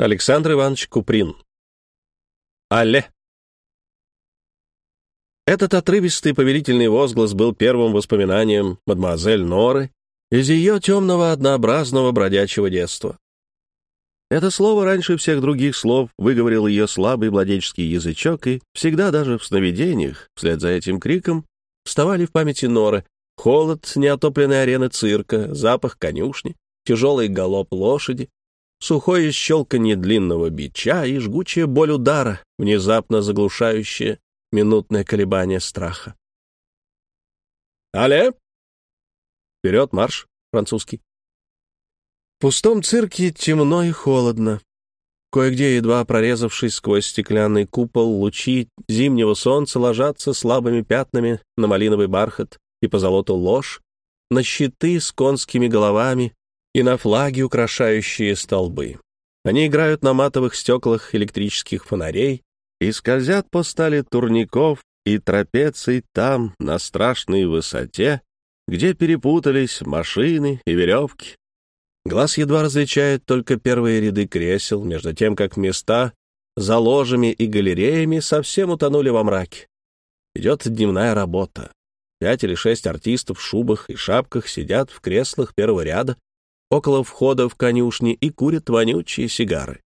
Александр Иванович Куприн. Алле. Этот отрывистый повелительный возглас был первым воспоминанием мадемуазель Норы из ее темного однообразного бродячего детства. Это слово раньше всех других слов выговорил ее слабый младенческий язычок, и всегда даже в сновидениях, вслед за этим криком, вставали в памяти Норы холод неотопленной арены цирка, запах конюшни, тяжелый галоп лошади, сухое щелканье длинного бича и жгучая боль удара, внезапно заглушающая минутное колебание страха. «Але!» «Вперед, марш!» — французский. В пустом цирке темно и холодно. Кое-где, едва прорезавшись сквозь стеклянный купол, лучи зимнего солнца ложатся слабыми пятнами на малиновый бархат и по золоту ложь, на щиты с конскими головами, и на флаги, украшающие столбы. Они играют на матовых стеклах электрических фонарей и скользят по стали турников и трапеций там, на страшной высоте, где перепутались машины и веревки. Глаз едва различает только первые ряды кресел, между тем, как места за ложами и галереями совсем утонули во мраке. Идет дневная работа. Пять или шесть артистов в шубах и шапках сидят в креслах первого ряда около входа в конюшни и курят вонючие сигары.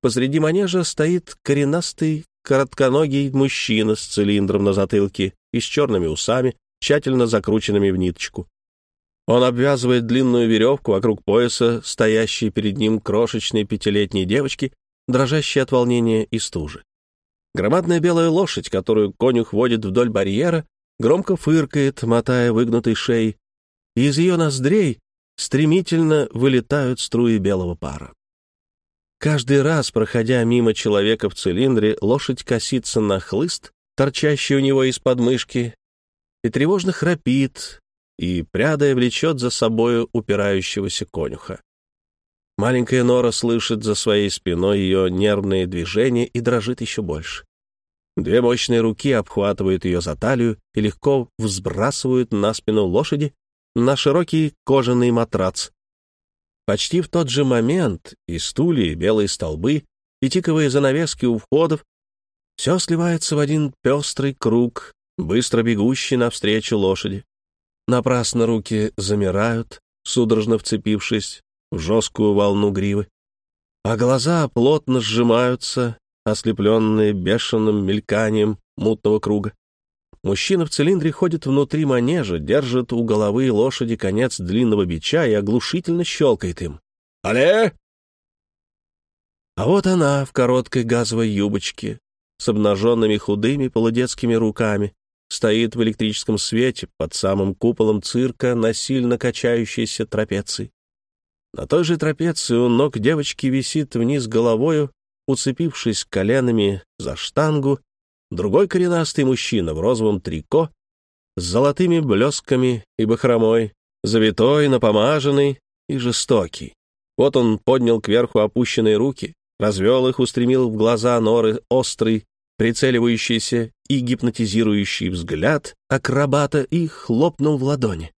Посреди манежа стоит коренастый, коротконогий мужчина с цилиндром на затылке и с черными усами, тщательно закрученными в ниточку. Он обвязывает длинную веревку вокруг пояса, стоящей перед ним крошечной пятилетней девочки, дрожащей от волнения и стужи. Громадная белая лошадь, которую конюх водит вдоль барьера, громко фыркает, мотая выгнутой шеей, и из ее ноздрей стремительно вылетают струи белого пара. Каждый раз, проходя мимо человека в цилиндре, лошадь косится на хлыст, торчащий у него из подмышки, и тревожно храпит, и, прядая, влечет за собою упирающегося конюха. Маленькая Нора слышит за своей спиной ее нервные движения и дрожит еще больше. Две мощные руки обхватывают ее за талию и легко взбрасывают на спину лошади, на широкий кожаный матрац. Почти в тот же момент и стулья, и белые столбы, и тиковые занавески у входов все сливается в один пестрый круг, быстро бегущий навстречу лошади. Напрасно руки замирают, судорожно вцепившись в жесткую волну гривы, а глаза плотно сжимаются, ослепленные бешеным мельканием мутного круга. Мужчина в цилиндре ходит внутри манежа, держит у головы лошади конец длинного бича и оглушительно щелкает им. «Але!» А вот она в короткой газовой юбочке, с обнаженными худыми полудетскими руками, стоит в электрическом свете под самым куполом цирка на сильно качающейся трапеции. На той же трапеции у ног девочки висит вниз головою, уцепившись коленами за штангу Другой коренастый мужчина в розовом трико с золотыми блесками и бахромой, завитой, напомаженный и жестокий. Вот он поднял кверху опущенные руки, развел их, устремил в глаза норы острый, прицеливающийся и гипнотизирующий взгляд акробата и хлопнул в ладони.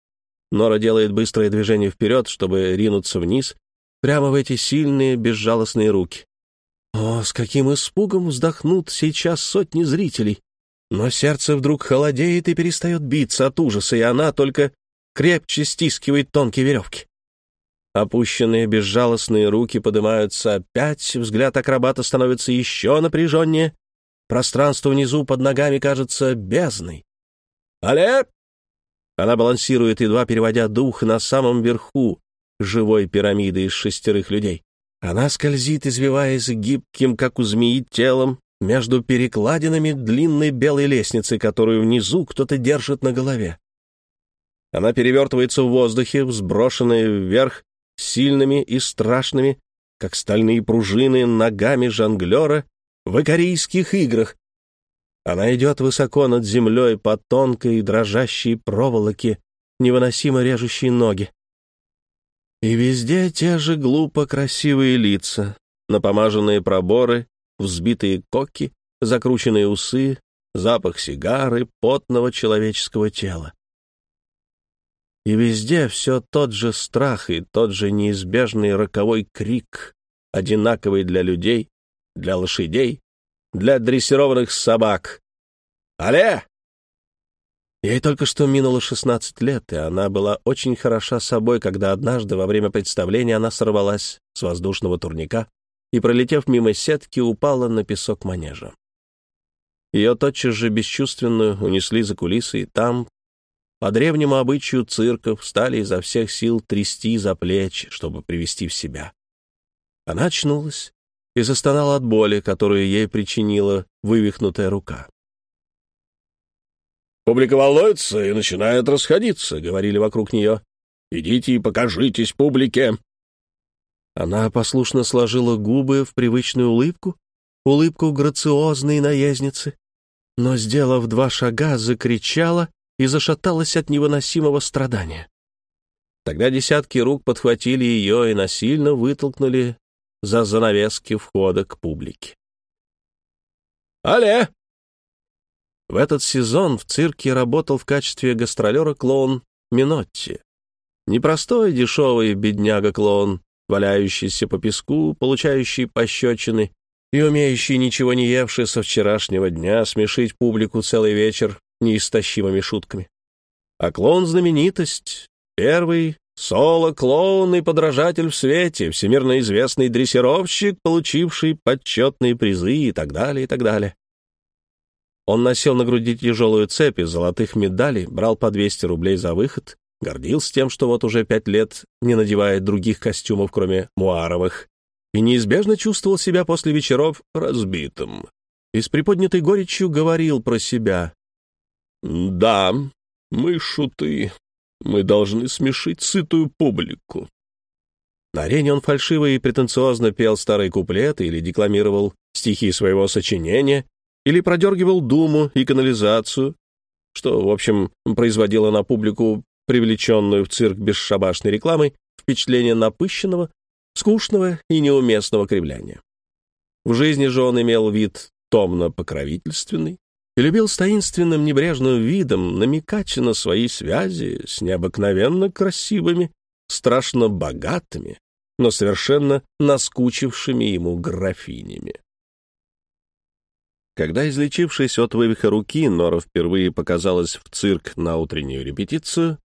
Нора делает быстрое движение вперед, чтобы ринуться вниз, прямо в эти сильные, безжалостные руки. О, с каким испугом вздохнут сейчас сотни зрителей! Но сердце вдруг холодеет и перестает биться от ужаса, и она только крепче стискивает тонкие веревки. Опущенные безжалостные руки поднимаются опять, взгляд акробата становится еще напряженнее, пространство внизу под ногами кажется бездной. «Але!» Она балансирует, едва переводя дух на самом верху живой пирамиды из шестерых людей. Она скользит, извиваясь гибким, как у змеи, телом между перекладинами длинной белой лестницы, которую внизу кто-то держит на голове. Она перевертывается в воздухе, взброшенная вверх сильными и страшными, как стальные пружины, ногами жонглера в икорийских играх. Она идет высоко над землей по тонкой дрожащей проволоке, невыносимо режущей ноги. И везде те же глупо красивые лица, напомаженные проборы, взбитые коки, закрученные усы, запах сигары, потного человеческого тела. И везде все тот же страх и тот же неизбежный роковой крик, одинаковый для людей, для лошадей, для дрессированных собак. «Але!» Ей только что минуло 16 лет, и она была очень хороша собой, когда однажды во время представления она сорвалась с воздушного турника и, пролетев мимо сетки, упала на песок манежа. Ее тотчас же бесчувственную унесли за кулисы, и там, по древнему обычаю цирков, стали изо всех сил трясти за плечи, чтобы привести в себя. Она очнулась и застонала от боли, которую ей причинила вывихнутая рука. «Публика волнуется и начинает расходиться», — говорили вокруг нее. «Идите и покажитесь публике». Она послушно сложила губы в привычную улыбку, улыбку грациозной наездницы, но, сделав два шага, закричала и зашаталась от невыносимого страдания. Тогда десятки рук подхватили ее и насильно вытолкнули за занавески входа к публике. «Але!» В этот сезон в цирке работал в качестве гастролера клоун Минотти. Непростой дешевый бедняга-клоун, валяющийся по песку, получающий пощечины и умеющий, ничего не евший со вчерашнего дня, смешить публику целый вечер неистощимыми шутками. А клоун-знаменитость, первый соло-клоун и подражатель в свете, всемирно известный дрессировщик, получивший почетные призы и так далее, и так далее. Он носил на груди тяжелую цепь из золотых медалей, брал по 200 рублей за выход, гордился тем, что вот уже пять лет не надевает других костюмов, кроме муаровых, и неизбежно чувствовал себя после вечеров разбитым. И с приподнятой горечью говорил про себя. «Да, мы шуты. Мы должны смешить сытую публику». На арене он фальшиво и претенциозно пел старые куплеты или декламировал стихи своего сочинения, или продергивал думу и канализацию, что, в общем, производило на публику, привлеченную в цирк бесшабашной рекламой, впечатление напыщенного, скучного и неуместного кривляния. В жизни же он имел вид томно-покровительственный и любил с таинственным небрежным видом намекать на свои связи с необыкновенно красивыми, страшно богатыми, но совершенно наскучившими ему графинями. Когда, излечившись от вывиха руки, Нора впервые показалась в цирк на утреннюю репетицию,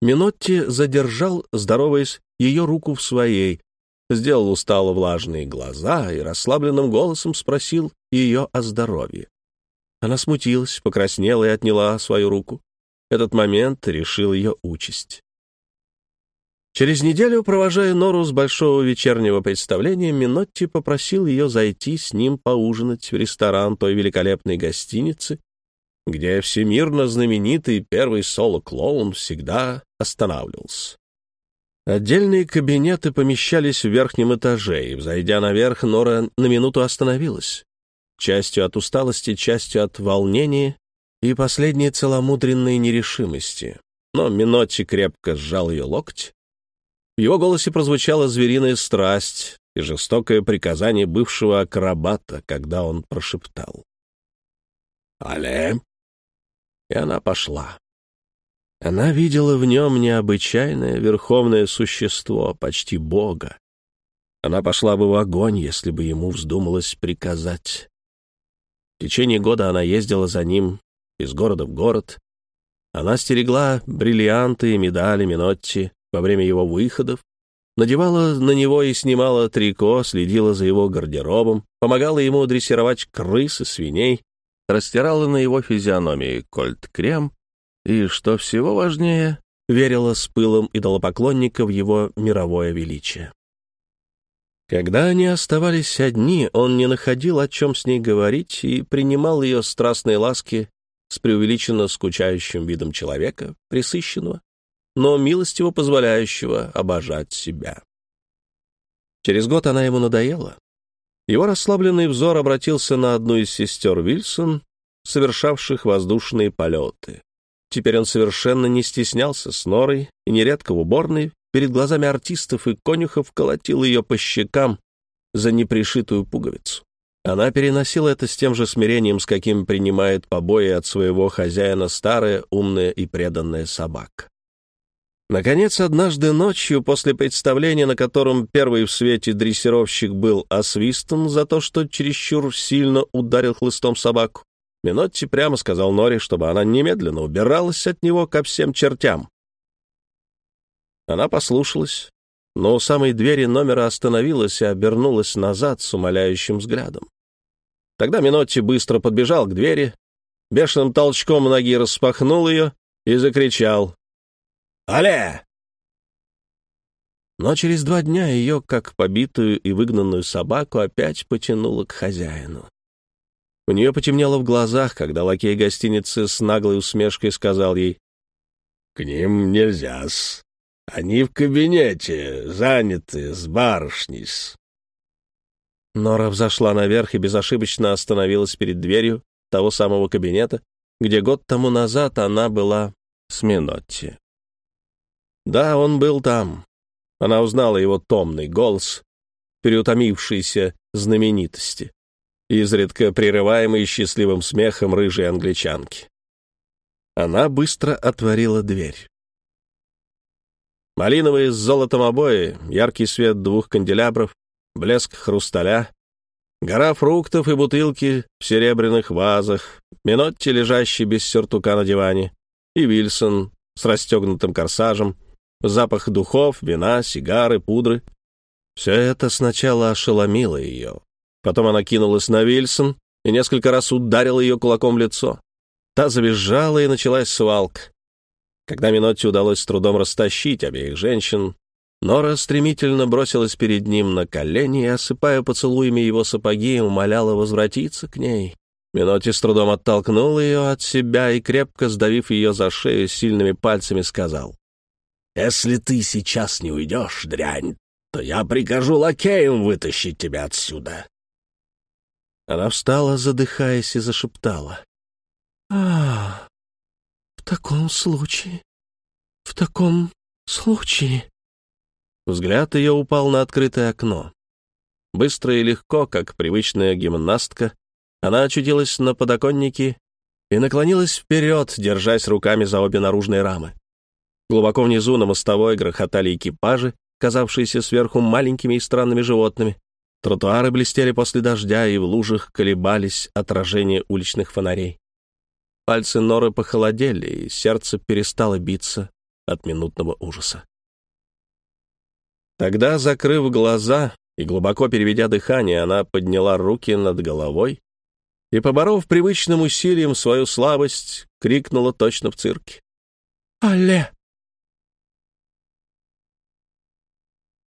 Минотти задержал, здороваясь, ее руку в своей, сделал устало влажные глаза и расслабленным голосом спросил ее о здоровье. Она смутилась, покраснела и отняла свою руку. Этот момент решил ее участь. Через неделю, провожая Нору с большого вечернего представления, Минотти попросил ее зайти с ним поужинать в ресторан той великолепной гостиницы, где всемирно знаменитый первый соло-клоун всегда останавливался. Отдельные кабинеты помещались в верхнем этаже, и, взойдя наверх, Нора на минуту остановилась. Частью от усталости, частью от волнения и последней целомудренной нерешимости. Но Минотти крепко сжал ее локоть, в его голосе прозвучала звериная страсть и жестокое приказание бывшего акробата, когда он прошептал. «Але!» И она пошла. Она видела в нем необычайное верховное существо, почти бога. Она пошла бы в огонь, если бы ему вздумалось приказать. В течение года она ездила за ним из города в город. Она стерегла бриллианты и медали Минотти, во время его выходов, надевала на него и снимала трико, следила за его гардеробом, помогала ему дрессировать крыс и свиней, растирала на его физиономии кольт-крем и, что всего важнее, верила с пылом идолопоклонника в его мировое величие. Когда они оставались одни, он не находил, о чем с ней говорить, и принимал ее страстные ласки с преувеличенно скучающим видом человека, присыщенного, но милостиво позволяющего обожать себя. Через год она ему надоела. Его расслабленный взор обратился на одну из сестер Вильсон, совершавших воздушные полеты. Теперь он совершенно не стеснялся с норой и нередко в уборной перед глазами артистов и конюхов колотил ее по щекам за непришитую пуговицу. Она переносила это с тем же смирением, с каким принимает побои от своего хозяина старая, умная и преданная собака. Наконец, однажды ночью, после представления, на котором первый в свете дрессировщик был освистан за то, что чересчур сильно ударил хлыстом собаку, Минотти прямо сказал Норе, чтобы она немедленно убиралась от него ко всем чертям. Она послушалась, но у самой двери номера остановилась и обернулась назад с умоляющим взглядом. Тогда Минотти быстро подбежал к двери, бешеным толчком ноги распахнул ее и закричал Але!» Но через два дня ее, как побитую и выгнанную собаку, опять потянуло к хозяину. У нее потемнело в глазах, когда лакей гостиницы с наглой усмешкой сказал ей, «К ним нельзя-с. Они в кабинете, заняты с барышней-с». Нора взошла наверх и безошибочно остановилась перед дверью того самого кабинета, где год тому назад она была с Минотти. Да, он был там. Она узнала его томный голос, переутомившийся знаменитости, изредка прерываемый счастливым смехом рыжей англичанки. Она быстро отворила дверь. Малиновые с золотом обои, яркий свет двух канделябров, блеск хрусталя, гора фруктов и бутылки в серебряных вазах, Минотти, лежащий без сюртука на диване, и Вильсон с расстегнутым корсажем — запах духов, вина, сигары, пудры. Все это сначала ошеломило ее. Потом она кинулась на Вильсон и несколько раз ударила ее кулаком в лицо. Та завизжала, и началась свалка. Когда Минотти удалось с трудом растащить обеих женщин, Нора стремительно бросилась перед ним на колени и, осыпая поцелуями его сапоги, умоляла возвратиться к ней. Минотти с трудом оттолкнул ее от себя и, крепко сдавив ее за шею сильными пальцами, сказал, если ты сейчас не уйдешь, дрянь, то я прикажу лакеям вытащить тебя отсюда». Она встала, задыхаясь, и зашептала. «А, в таком случае, в таком случае...» Взгляд ее упал на открытое окно. Быстро и легко, как привычная гимнастка, она очутилась на подоконнике и наклонилась вперед, держась руками за обе наружные рамы. Глубоко внизу на мостовой грохотали экипажи, казавшиеся сверху маленькими и странными животными. Тротуары блестели после дождя, и в лужах колебались отражения уличных фонарей. Пальцы Норы похолодели, и сердце перестало биться от минутного ужаса. Тогда, закрыв глаза и глубоко переведя дыхание, она подняла руки над головой и, поборов привычным усилием свою слабость, крикнула точно в цирке. «Алле!»